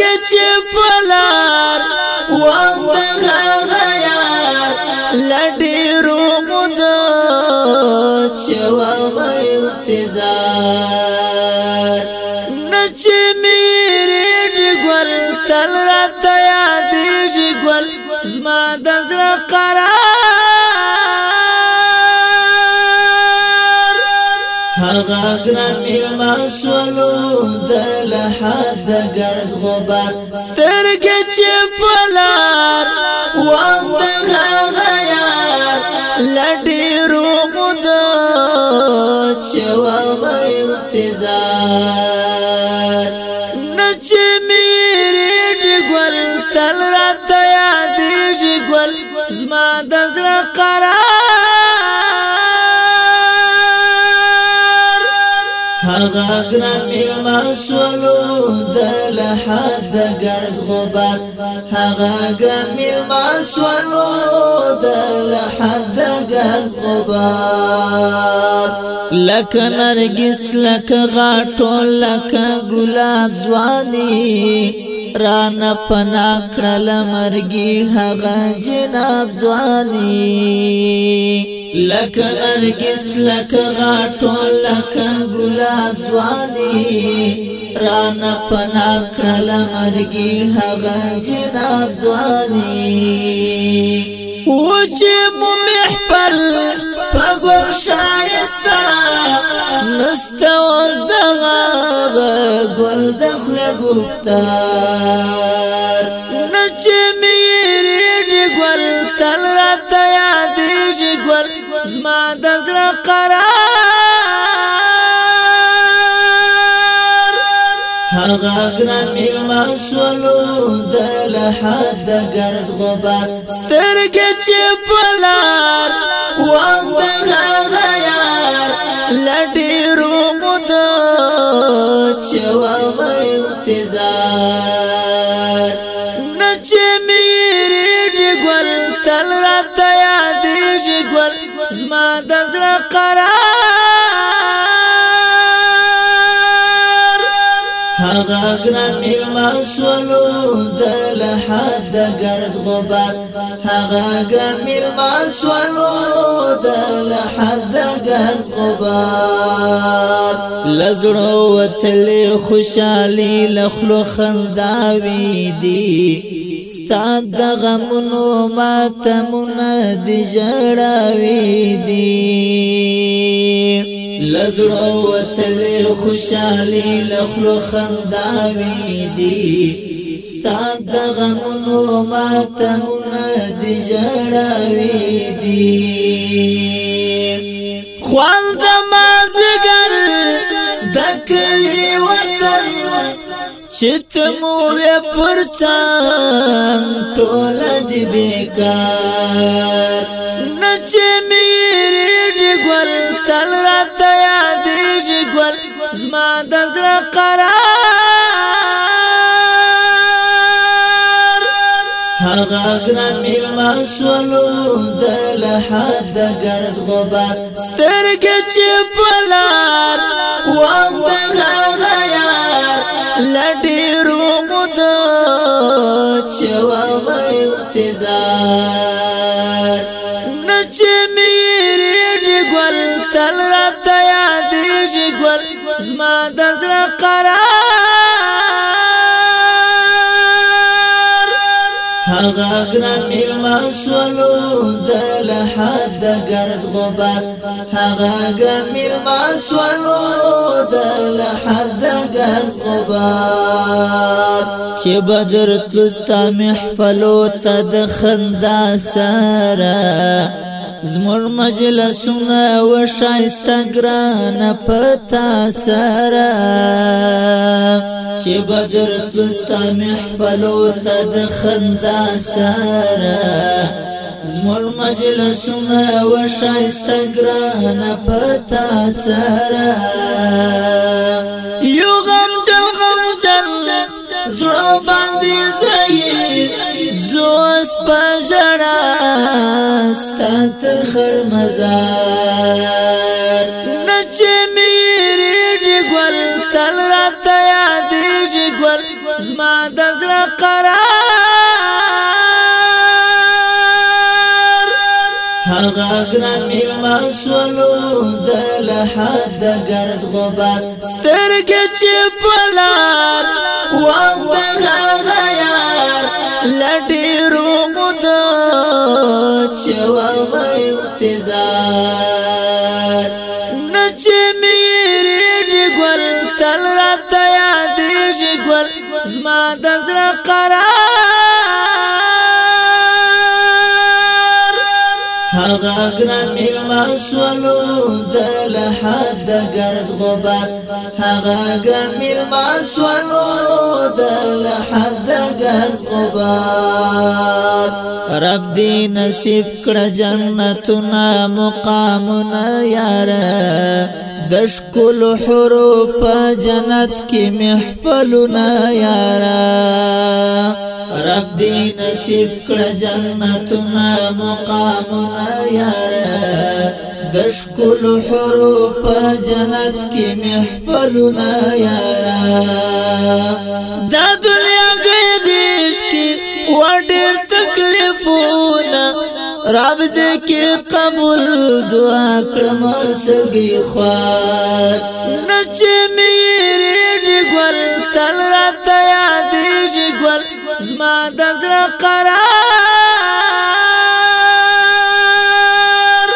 کې چې فلار وخت هغه یار لډیرو مود چوا مې انتظار نچ میرې ګل تل را تیار دی ګل زما د زړه قرار هغه ګران ملما سولو د لحد ګرز غبار سترګې چې پلار وام د هغه یار لډیرو مود چوا ما انتظار نچ میرې ګل تل را تیا دی ګل زما د زړه قرار هغه ګران میلم سولو د له حد ګرز غبات هغه ګران میلم سولو د له حد ګرز غبات لکه نرګس لکه غاټو لکه ګلاب ځواني ران پنا کړل مرګي هغه جناب ځواني لکه نرگس لکه غاټو لکه ګلاب ځواني رانا پنا کړل مرګي هغه جناب ځواني او چې مو محفل فغور شایستا نستو زغاغ ګل دخل ګفتار نچ میری ګل تل را تیار ګل زما د زړه قرار هغه ګران مل مسولو د له حد ګرز غبار سترګې چې پلار و د هغه یار لډیرو مود چوا مې انتظار نچ میری یادیږي ګل تل راته یادیږي ګل زما دزر قرار هغه ګران مسولو د دل حد گرز غبار هغه ګران مسولو د دل حد گرز غبار لزړو وتل خوشالي لخلو خنداوي دي ستا د غمونو ماتمونه دی جړاوي دی لزړو وتلې خوشحالي لخلو خنداوي دی ستا د غمونو ماتمونه دی جړاوي دی خوان د مازه چت مو پر سان تول دی بیکار نچ میری ګل تل را تیا دی ګل زما د زړه قرار هغه ګران مل مسولو د له حد ګرز غبار سترګې چې پلار وانده هغه لډیرو مود چوا مې انتظار نچ میری ګل تل را تیا دی ګل زما د زړه قرار هغه ګران ملما سوالو د له حد غرض غبار هغه ګران ملما سوالو د له حد غرض غبار چې بدر تلستا محفلو ته د خندا سره زمور مجلسونه و شایسته ګران پتا سره چې بدر پستا محفلو ته د خندا سره زمور مجلسونه و شایسته ګران پتا سره یو غم جن غم جن زړه باندې زهي زوس پژړا ستات خړ مزار زما د زړه قرار هغه ګران مل مسولو د له حد ګرز غبار سترګې چې پلار وو د هغه یار زما د زړه قرار هغه ګران ملما سولو د لحد غرز غبار هغه ګران ملما سولو د لحد غز غبار رب دې نصیب کړه جنتنا مقامنا یار د شکل حروف جنت کې محفلنا یار رب دې نصیب کړه جنتنا مقامنا یار دشکل حروف جنت کی محفلنا یارا رب دې کې قبول دعا کړم سګي خوار نچې میرېږي ګل تل راته یادېږي ګل زما د زړه قرار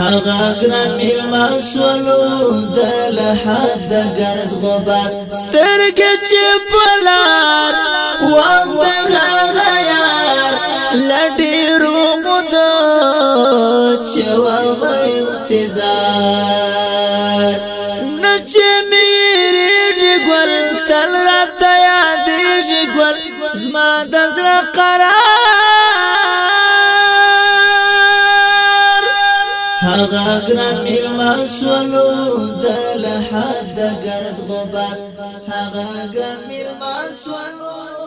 هغه ګران ملما سولو د له حد ګرز غبار سترګې چې پلار وانده هغه یار لډیرو مدا چوا مې انتظار نچ میرې جګل تل را تیا دې جګل زما د زړه قرار هغه ګران مل مسولو د لحد غرض غبا هغه ګران مل مسولو